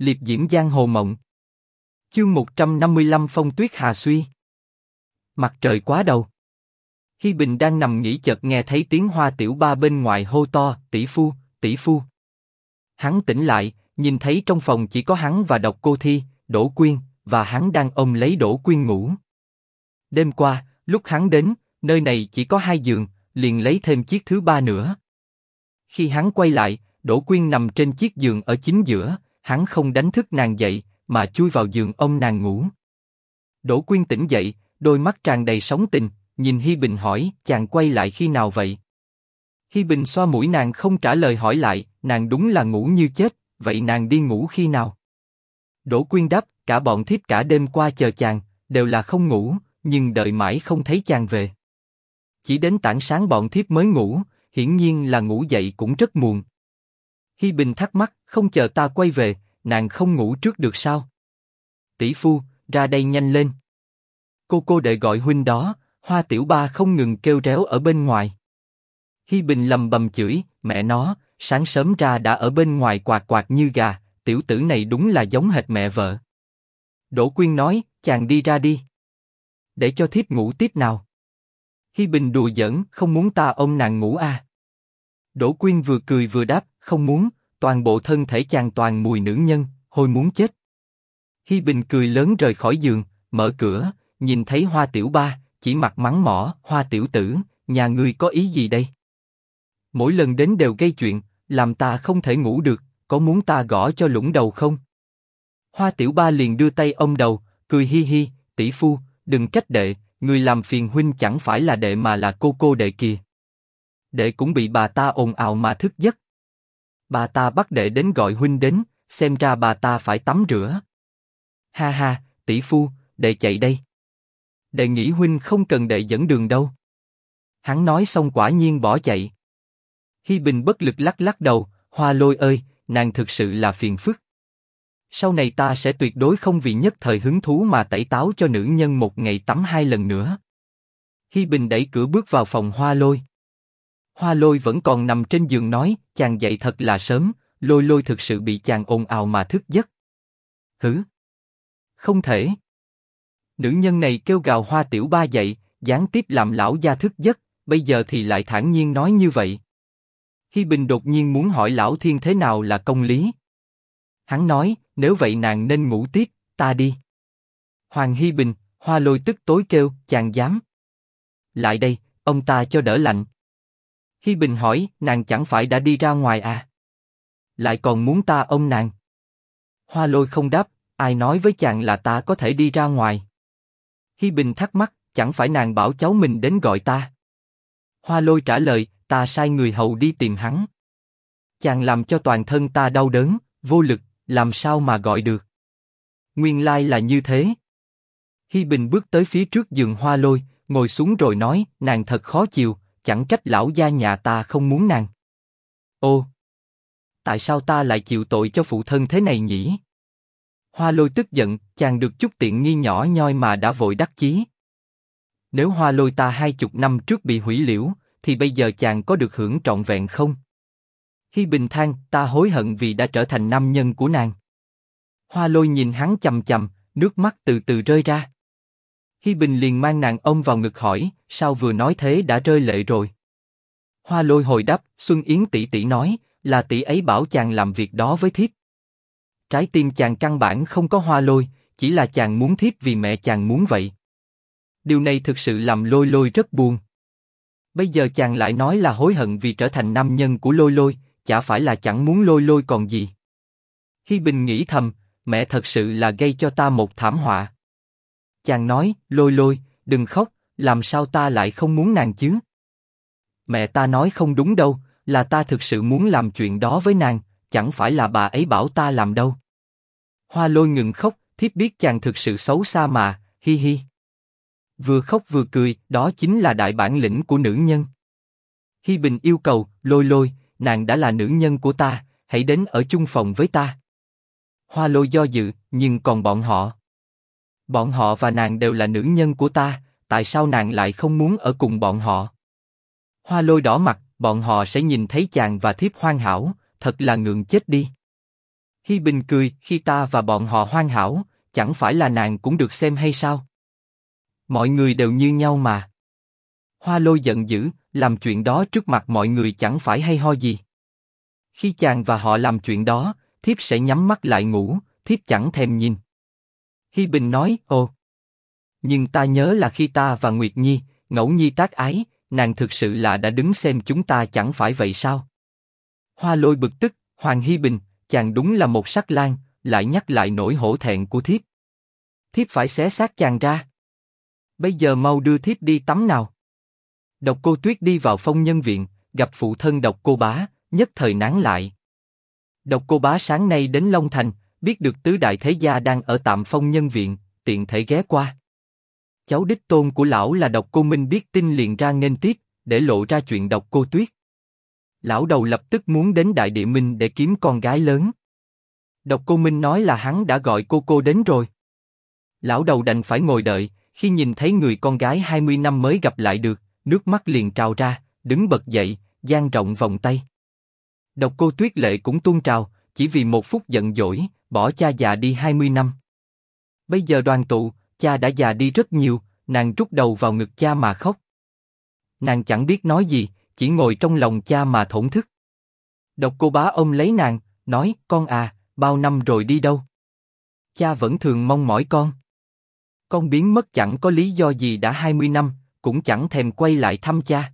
liệp diễm giang hồ mộng. Chương 155 phong tuyết hà suy. Mặt trời quá đầu. Hi Bình đang nằm nghỉ chợt nghe thấy tiếng hoa tiểu ba bên ngoài hô to, tỷ phu, tỷ phu. Hắn tỉnh lại, nhìn thấy trong phòng chỉ có hắn và độc cô thi, đỗ quyên, và hắn đang ôm lấy đỗ quyên ngủ. Đêm qua, lúc hắn đến, nơi này chỉ có hai giường, liền lấy thêm chiếc thứ ba nữa. Khi hắn quay lại, đỗ quyên nằm trên chiếc giường ở chính giữa, hắn không đánh thức nàng dậy, mà chui vào giường ôm nàng ngủ. Đỗ quyên tỉnh dậy, đôi mắt tràn đầy sóng tình, nhìn Hi Bình hỏi, chàng quay lại khi nào vậy? Hi Bình xoa mũi nàng không trả lời hỏi lại, nàng đúng là ngủ như chết, vậy nàng đi ngủ khi nào? Đỗ Quyên đáp, cả bọn thiếp cả đêm qua chờ chàng, đều là không ngủ, nhưng đợi mãi không thấy chàng về. Chỉ đến tảng sáng bọn thiếp mới ngủ, hiển nhiên là ngủ dậy cũng rất muộn. Hi Bình thắc mắc, không chờ ta quay về, nàng không ngủ trước được sao? Tỷ phu, ra đây nhanh lên. Cô cô đệ gọi huynh đó, Hoa Tiểu Ba không ngừng kêu réo ở bên ngoài. Hi Bình lầm bầm chửi, mẹ nó, sáng sớm ra đã ở bên ngoài quạt quạt như gà, tiểu tử này đúng là giống hệt mẹ vợ. Đỗ Quyên nói, chàng đi ra đi. Để cho thiếp ngủ tiếp nào. Hi Bình đùa giỡn, không muốn ta ôm nàng ngủ à. Đỗ Quyên vừa cười vừa đáp, không muốn, toàn bộ thân thể chàng toàn mùi nữ nhân, hôi muốn chết. Hi Bình cười lớn rời khỏi giường, mở cửa, nhìn thấy Hoa Tiểu Ba, chỉ mặt mắng mỏ, Hoa Tiểu Tử, nhà ngươi có ý gì đây? Mỗi lần đến đều gây chuyện, làm ta không thể ngủ được, có muốn ta gõ cho lũng đầu không? Hoa Tiểu Ba liền đưa tay ôm đầu, cười hi hi, tỷ phu, đừng trách đệ, người làm phiền huynh chẳng phải là đệ mà là cô cô đệ kìa. Đệ cũng bị bà ta ồn ào mà thức giấc. Bà ta bắt đệ đến gọi huynh đến, xem ra bà ta phải tắm rửa. Ha ha, tỷ phu, đệ chạy đây. Đệ nghĩ huynh không cần đệ dẫn đường đâu. Hắn nói xong quả nhiên bỏ chạy. Hi Bình bất lực lắc lắc đầu, Hoa Lôi ơi, nàng thực sự là phiền phức. Sau này ta sẽ tuyệt đối không vì nhất thời hứng thú mà tẩy táo cho nữ nhân một ngày tắm hai lần nữa. Hi Bình đẩy cửa bước vào phòng Hoa Lôi. Hoa Lôi vẫn còn nằm trên giường nói, chàng dậy thật là sớm, Lôi Lôi thực sự bị chàng ồn ào mà thức giấc. Hứ, không thể. Nữ nhân này kêu gào Hoa Tiểu Ba dậy, gián tiếp làm lão gia thức giấc, bây giờ thì lại thản nhiên nói như vậy. Hi Bình đột nhiên muốn hỏi lão thiên thế nào là công lý. Hắn nói, nếu vậy nàng nên ngủ tiếp, ta đi. Hoàng Hi Bình, Hoa Lôi tức tối kêu, chàng dám. Lại đây, ông ta cho đỡ lạnh. Hi Bình hỏi, nàng chẳng phải đã đi ra ngoài à? Lại còn muốn ta ôm nàng? Hoa Lôi không đáp, ai nói với chàng là ta có thể đi ra ngoài? Hi Bình thắc mắc, chẳng phải nàng bảo cháu mình đến gọi ta? Hoa Lôi trả lời, ta sai người hầu đi tìm hắn. Chàng làm cho toàn thân ta đau đớn, vô lực, làm sao mà gọi được? Nguyên lai là như thế. Hi Bình bước tới phía trước giường Hoa Lôi, ngồi xuống rồi nói, nàng thật khó chịu, chẳng trách lão gia nhà ta không muốn nàng. Ô, tại sao ta lại chịu tội cho phụ thân thế này nhỉ? Hoa Lôi tức giận, chàng được chút tiện nghi nhỏ nhoi mà đã vội đắc chí. Nếu Hoa Lôi ta hai chục năm trước bị hủy liễu, thì bây giờ chàng có được hưởng trọn vẹn không? Hi Bình than, ta hối hận vì đã trở thành nam nhân của nàng. Hoa Lôi nhìn hắn chầm chầm, nước mắt từ từ rơi ra. Hi Bình liền mang nàng ông vào ngực hỏi, sao vừa nói thế đã rơi lệ rồi? Hoa Lôi hồi đáp, Xuân Yến tỷ tỷ nói, là tỷ ấy bảo chàng làm việc đó với thiếp. Trái tim chàng căn bản không có Hoa Lôi, chỉ là chàng muốn thiếp vì mẹ chàng muốn vậy. Điều này thực sự làm Lôi Lôi rất buồn. Bây giờ chàng lại nói là hối hận vì trở thành nam nhân của Lôi Lôi, chả phải là chẳng muốn Lôi Lôi còn gì. Hi Bình nghĩ thầm, mẹ thật sự là gây cho ta một thảm họa. Chàng nói, Lôi Lôi, đừng khóc, làm sao ta lại không muốn nàng chứ? Mẹ ta nói không đúng đâu, là ta thực sự muốn làm chuyện đó với nàng, chẳng phải là bà ấy bảo ta làm đâu. Hoa Lôi ngừng khóc, thiếp biết chàng thực sự xấu xa mà, hi hi. Vừa khóc vừa cười, đó chính là đại bản lĩnh của nữ nhân. Hi Bình yêu cầu, lôi lôi, nàng đã là nữ nhân của ta, hãy đến ở chung phòng với ta. Hoa lôi do dự, nhưng còn bọn họ. Bọn họ và nàng đều là nữ nhân của ta, tại sao nàng lại không muốn ở cùng bọn họ? Hoa lôi đỏ mặt, bọn họ sẽ nhìn thấy chàng và thiếp hoan hảo, thật là ngượng chết đi. Hi Bình cười, khi ta và bọn họ hoan hảo, chẳng phải là nàng cũng được xem hay sao? Mọi người đều như nhau mà. Hoa lôi giận dữ, làm chuyện đó trước mặt mọi người chẳng phải hay ho gì. Khi chàng và họ làm chuyện đó, thiếp sẽ nhắm mắt lại ngủ, thiếp chẳng thèm nhìn. Hi Bình nói, ồ. Nhưng ta nhớ là khi ta và Nguyệt Nhi, ngẫu nhi tác ái, nàng thực sự là đã đứng xem chúng ta chẳng phải vậy sao? Hoa lôi bực tức, Hoàng Hi Bình, chàng đúng là một sắc lang, lại nhắc lại nỗi hổ thẹn của thiếp. Thiếp phải xé xác chàng ra. Bây giờ mau đưa thiếp đi tắm nào. Độc cô Tuyết đi vào phong nhân viện, gặp phụ thân độc cô bá, nhất thời nán lại. Độc cô bá sáng nay đến Long Thành, biết được tứ đại thế gia đang ở tạm phong nhân viện, tiện thể ghé qua. Cháu đích tôn của lão là độc cô Minh biết tin liền ra nghênh tiếp, để lộ ra chuyện độc cô Tuyết. Lão đầu lập tức muốn đến Đại Địa Minh để kiếm con gái lớn. Độc cô Minh nói là hắn đã gọi cô cô đến rồi. Lão đầu đành phải ngồi đợi, khi nhìn thấy người con gái 20 năm mới gặp lại được, nước mắt liền trào ra, đứng bật dậy, dang rộng vòng tay. Độc cô Tuyết Lệ cũng tuôn trào, chỉ vì một phút giận dỗi, bỏ cha già đi 20 năm. Bây giờ đoàn tụ, cha đã già đi rất nhiều, nàng rút đầu vào ngực cha mà khóc. Nàng chẳng biết nói gì, chỉ ngồi trong lòng cha mà thổn thức. Độc cô bá ôm lấy nàng, nói, con à, bao năm rồi đi đâu? Cha vẫn thường mong mỏi con. Con biến mất chẳng có lý do gì đã 20 năm, cũng chẳng thèm quay lại thăm cha.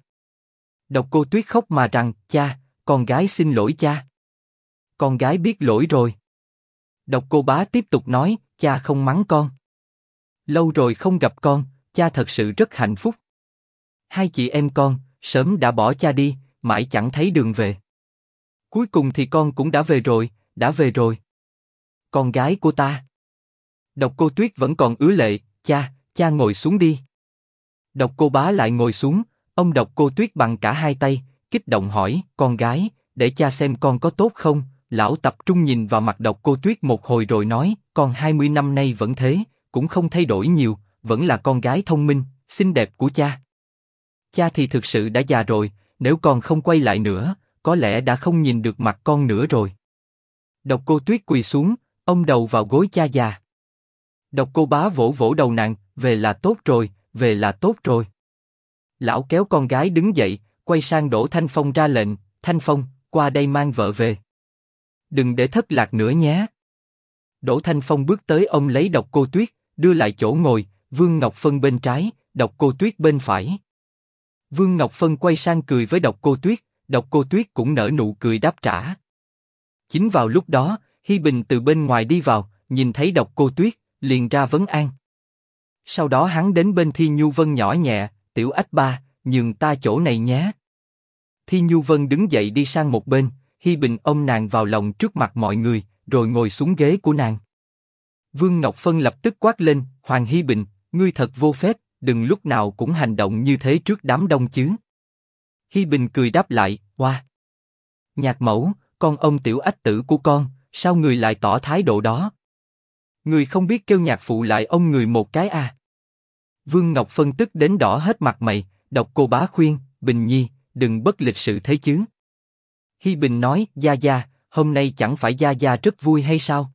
Độc cô tuyết khóc mà rằng, cha, con gái xin lỗi cha. Con gái biết lỗi rồi. Độc cô bá tiếp tục nói, cha không mắng con. Lâu rồi không gặp con, cha thật sự rất hạnh phúc. Hai chị em con, sớm đã bỏ cha đi, mãi chẳng thấy đường về. Cuối cùng thì con cũng đã về rồi, đã về rồi. Con gái của ta. Độc cô Tuyết vẫn còn ứa lệ, cha, cha ngồi xuống đi. Độc cô bá lại ngồi xuống, ông độc cô Tuyết bằng cả hai tay, kích động hỏi, con gái, để cha xem con có tốt không? Lão tập trung nhìn vào mặt độc cô Tuyết một hồi rồi nói, con 20 năm nay vẫn thế, cũng không thay đổi nhiều, vẫn là con gái thông minh, xinh đẹp của cha. Cha thì thực sự đã già rồi, nếu con không quay lại nữa, có lẽ đã không nhìn được mặt con nữa rồi. Độc cô Tuyết quỳ xuống, ông đầu vào gối cha già. Độc cô bá vỗ vỗ đầu nàng, về là tốt rồi, về là tốt rồi. Lão kéo con gái đứng dậy, quay sang đổ Thanh Phong ra lệnh, Thanh Phong, qua đây mang vợ về. Đừng để thất lạc nữa nhé. Đỗ Thanh Phong bước tới ông lấy độc cô Tuyết, đưa lại chỗ ngồi, Vương Ngọc Phân bên trái, độc cô Tuyết bên phải. Vương Ngọc Phân quay sang cười với độc cô Tuyết, độc cô Tuyết cũng nở nụ cười đáp trả. Chính vào lúc đó, Hi Bình từ bên ngoài đi vào, nhìn thấy độc cô Tuyết, liền ra vấn an. Sau đó hắn đến bên Thi Nhu Vân nhỏ nhẹ, tiểu ách ba, nhường ta chỗ này nhé. Thi Nhu Vân đứng dậy đi sang một bên, Hi Bình ôm nàng vào lòng trước mặt mọi người, rồi ngồi xuống ghế của nàng. Vương Ngọc Phân lập tức quát lên, Hoàng Hi Bình, ngươi thật vô phép, đừng lúc nào cũng hành động như thế trước đám đông chứ. Hi Bình cười đáp lại, hoa. Nhạc mẫu, con ông tiểu ách tử của con, sao người lại tỏ thái độ đó? Người không biết kêu nhạc phụ lại ông người một cái à? Vương Ngọc phân tức đến đỏ hết mặt mày, đọc cô bá khuyên, Bình Nhi, đừng bất lịch sự thế chứ. Hi Bình nói, Gia Gia, hôm nay chẳng phải Gia Gia rất vui hay sao?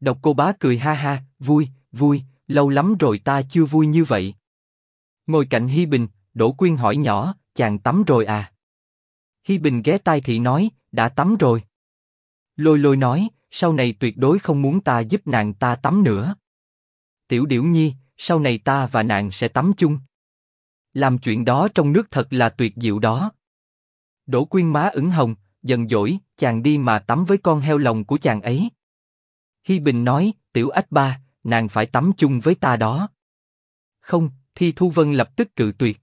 Độc cô bá cười ha ha, vui, vui, lâu lắm rồi ta chưa vui như vậy. Ngồi cạnh Hi Bình, Đỗ Quyên hỏi nhỏ, chàng tắm rồi à? Hi Bình ghé tai thị nói, đã tắm rồi. Lôi lôi nói, sau này tuyệt đối không muốn ta giúp nàng ta tắm nữa. Tiểu Điểu Nhi, sau này ta và nàng sẽ tắm chung. Làm chuyện đó trong nước thật là tuyệt diệu đó. Đỗ Quyên má ửng hồng, dần dỗi, chàng đi mà tắm với con heo lòng của chàng ấy. Hi Bình nói, Tiểu Ách Ba, nàng phải tắm chung với ta đó. Không, Thi Thu Vân lập tức cự tuyệt.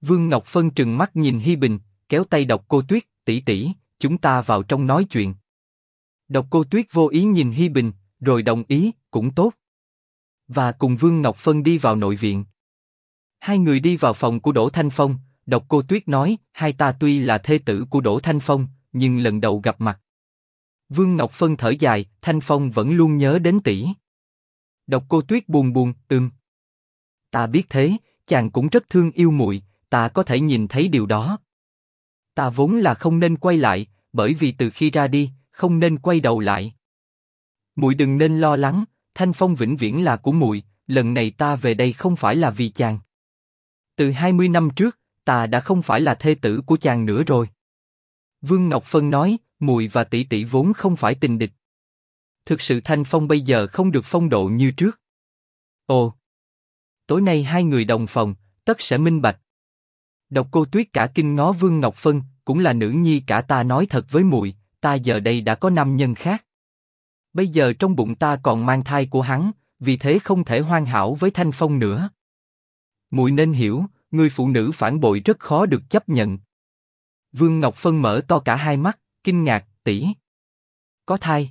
Vương Ngọc Phân trừng mắt nhìn Hi Bình, kéo tay độc cô Tuyết, tỷ tỷ, chúng ta vào trong nói chuyện. Độc cô Tuyết vô ý nhìn Hi Bình, rồi đồng ý, cũng tốt. Và cùng Vương Ngọc Phân đi vào nội viện. Hai người đi vào phòng của Đỗ Thanh Phong, độc cô Tuyết nói, hai ta tuy là thê tử của Đỗ Thanh Phong, nhưng lần đầu gặp mặt. Vương Ngọc Phân thở dài, Thanh Phong vẫn luôn nhớ đến tỷ. Độc cô Tuyết buồn buồn, ừm. Ta biết thế, chàng cũng rất thương yêu muội, ta có thể nhìn thấy điều đó. Ta vốn là không nên quay lại, bởi vì từ khi ra đi, không nên quay đầu lại. Muội đừng nên lo lắng, Thanh Phong vĩnh viễn là của muội, lần này ta về đây không phải là vì chàng. Từ 20 năm trước, ta đã không phải là thê tử của chàng nữa rồi. Vương Ngọc Phân nói, Mùi và tỷ tỷ vốn không phải tình địch. Thực sự Thanh Phong bây giờ không được phong độ như trước. Ồ, tối nay hai người đồng phòng, tất sẽ minh bạch. Độc Cô Tuyết cả kinh ngó Vương Ngọc Phân, cũng là nữ nhi cả ta nói thật với muội, ta giờ đây đã có nam nhân khác. Bây giờ trong bụng ta còn mang thai của hắn, vì thế không thể hoàn hảo với Thanh Phong nữa. Muội nên hiểu, người phụ nữ phản bội rất khó được chấp nhận. Vương Ngọc Phân mở to cả hai mắt, kinh ngạc, tỷ. Có thai.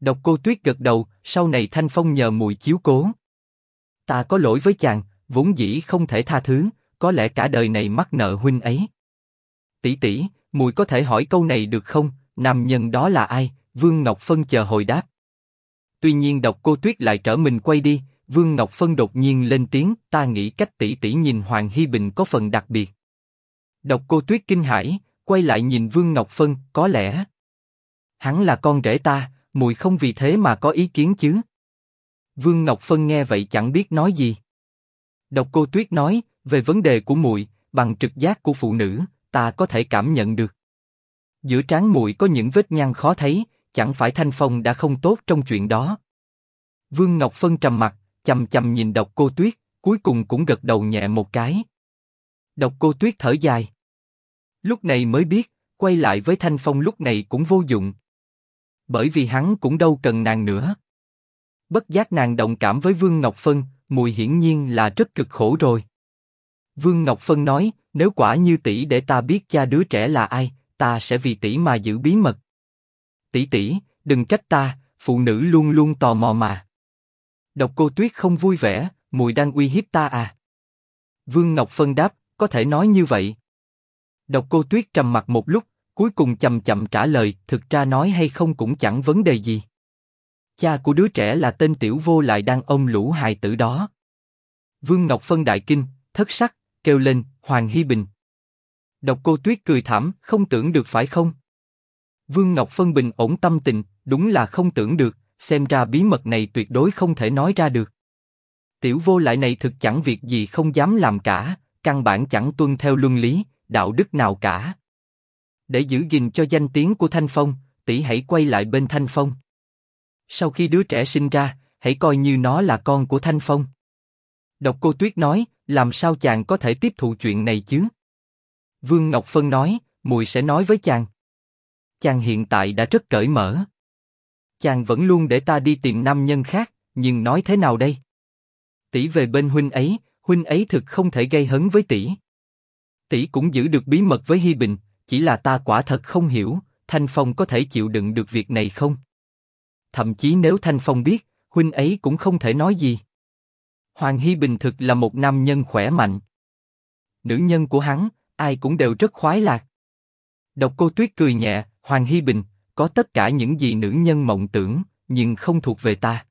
Độc cô Tuyết gật đầu, sau này Thanh Phong nhờ mùi chiếu cố. Ta có lỗi với chàng, vốn dĩ không thể tha thứ, có lẽ cả đời này mắc nợ huynh ấy. Tỷ tỷ, mùi có thể hỏi câu này được không? Nam nhân đó là ai? Vương Ngọc Phân chờ hồi đáp. Tuy nhiên độc cô Tuyết lại trở mình quay đi, Vương Ngọc Phân đột nhiên lên tiếng, ta nghĩ cách tỷ tỷ nhìn Hoàng Hi Bình có phần đặc biệt. Độc cô Tuyết kinh hãi, quay lại nhìn Vương Ngọc Phân, có lẽ hắn là con rể ta, mùi không vì thế mà có ý kiến chứ? Vương Ngọc Phân nghe vậy chẳng biết nói gì. Độc cô Tuyết nói, về vấn đề của mùi, bằng trực giác của phụ nữ, ta có thể cảm nhận được. Giữa trán mùi có những vết nhăn khó thấy, chẳng phải Thanh Phong đã không tốt trong chuyện đó. Vương Ngọc Phân trầm mặt, chầm chầm nhìn Độc Cô Tuyết, cuối cùng cũng gật đầu nhẹ một cái. Độc Cô Tuyết thở dài. Lúc này mới biết, quay lại với Thanh Phong lúc này cũng vô dụng. Bởi vì hắn cũng đâu cần nàng nữa. Bất giác nàng đồng cảm với Vương Ngọc Phân, mùi hiển nhiên là rất cực khổ rồi. Vương Ngọc Phân nói, nếu quả như tỷ để ta biết cha đứa trẻ là ai, ta sẽ vì tỷ mà giữ bí mật. Tỷ tỷ, đừng trách ta, phụ nữ luôn luôn tò mò mà. Độc Cô Tuyết không vui vẻ, mùi đang uy hiếp ta à? Vương Ngọc Phân đáp, có thể nói như vậy. Độc Cô Tuyết trầm mặt một lúc, cuối cùng chậm chậm trả lời, thực ra nói hay không cũng chẳng vấn đề gì. Cha của đứa trẻ là tên tiểu vô lại đang ôm lũ hài tử đó. Vương Ngọc Phân đại kinh, thất sắc, kêu lên, Hoàng Hy Bình. Độc Cô Tuyết cười thảm, không tưởng được phải không? Vương Ngọc Phân bình ổn tâm tình, đúng là không tưởng được, xem ra bí mật này tuyệt đối không thể nói ra được. Tiểu vô lại này thực chẳng việc gì không dám làm cả, căn bản chẳng tuân theo luân lý, đạo đức nào cả. Để giữ gìn cho danh tiếng của Thanh Phong, tỷ hãy quay lại bên Thanh Phong. Sau khi đứa trẻ sinh ra, hãy coi như nó là con của Thanh Phong. Độc Cô Tuyết nói, làm sao chàng có thể tiếp thụ chuyện này chứ? Vương Ngọc Phân nói, mùi sẽ nói với chàng. Chàng hiện tại đã rất cởi mở. Chàng vẫn luôn để ta đi tìm nam nhân khác, nhưng nói thế nào đây? Tỷ về bên huynh ấy, huynh ấy thực không thể gây hấn với tỷ. Tỷ cũng giữ được bí mật với Hi Bình, chỉ là ta quả thật không hiểu, Thanh Phong có thể chịu đựng được việc này không? Thậm chí nếu Thanh Phong biết, huynh ấy cũng không thể nói gì. Hoàng Hi Bình thực là một nam nhân khỏe mạnh. Nữ nhân của hắn, ai cũng đều rất khoái lạc. Độc Cô Tuyết cười nhẹ, Hoàng Hi Bình, có tất cả những gì nữ nhân mộng tưởng, nhưng không thuộc về ta.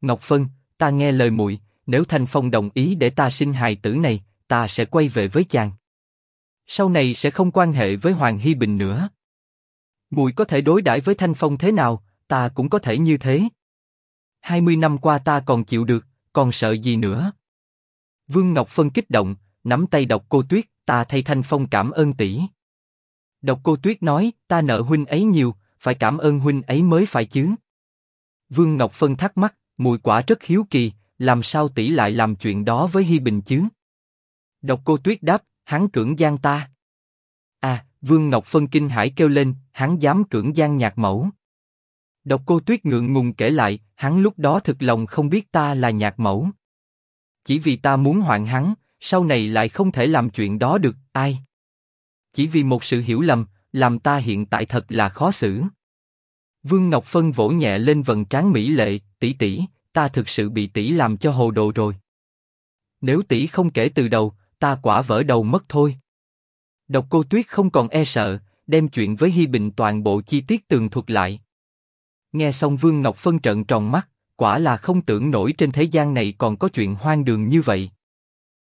Ngọc Phân, ta nghe lời muội, nếu Thanh Phong đồng ý để ta sinh hài tử này, ta sẽ quay về với chàng. Sau này sẽ không quan hệ với Hoàng Hi Bình nữa. Muội có thể đối đãi với Thanh Phong thế nào, ta cũng có thể như thế. 20 năm qua ta còn chịu được, còn sợ gì nữa? Vương Ngọc Phân kích động, nắm tay độc cô Tuyết, ta thay Thanh Phong cảm ơn tỷ. Độc cô Tuyết nói, ta nợ huynh ấy nhiều, phải cảm ơn huynh ấy mới phải chứ. Vương Ngọc Phân thắc mắc, mùi quả rất hiếu kỳ, làm sao tỷ lại làm chuyện đó với Hi Bình chứ? Độc cô Tuyết đáp, hắn cưỡng gian ta. À, Vương Ngọc Phân kinh hãi kêu lên, hắn dám cưỡng gian nhạc mẫu. Độc cô Tuyết ngượng ngùng kể lại, hắn lúc đó thực lòng không biết ta là nhạc mẫu. Chỉ vì ta muốn hoạn hắn, sau này lại không thể làm chuyện đó được, ai? Chỉ vì một sự hiểu lầm, làm ta hiện tại thật là khó xử. Vương Ngọc Phân vỗ nhẹ lên vầng trán mỹ lệ, tỷ tỷ, ta thực sự bị tỷ làm cho hồ đồ rồi. Nếu tỷ không kể từ đầu, ta quả vỡ đầu mất thôi. Độc Cô Tuyết không còn e sợ, đem chuyện với Hi Bình toàn bộ chi tiết tường thuật lại. Nghe xong Vương Ngọc Phân trợn tròn mắt, quả là không tưởng nổi trên thế gian này còn có chuyện hoang đường như vậy.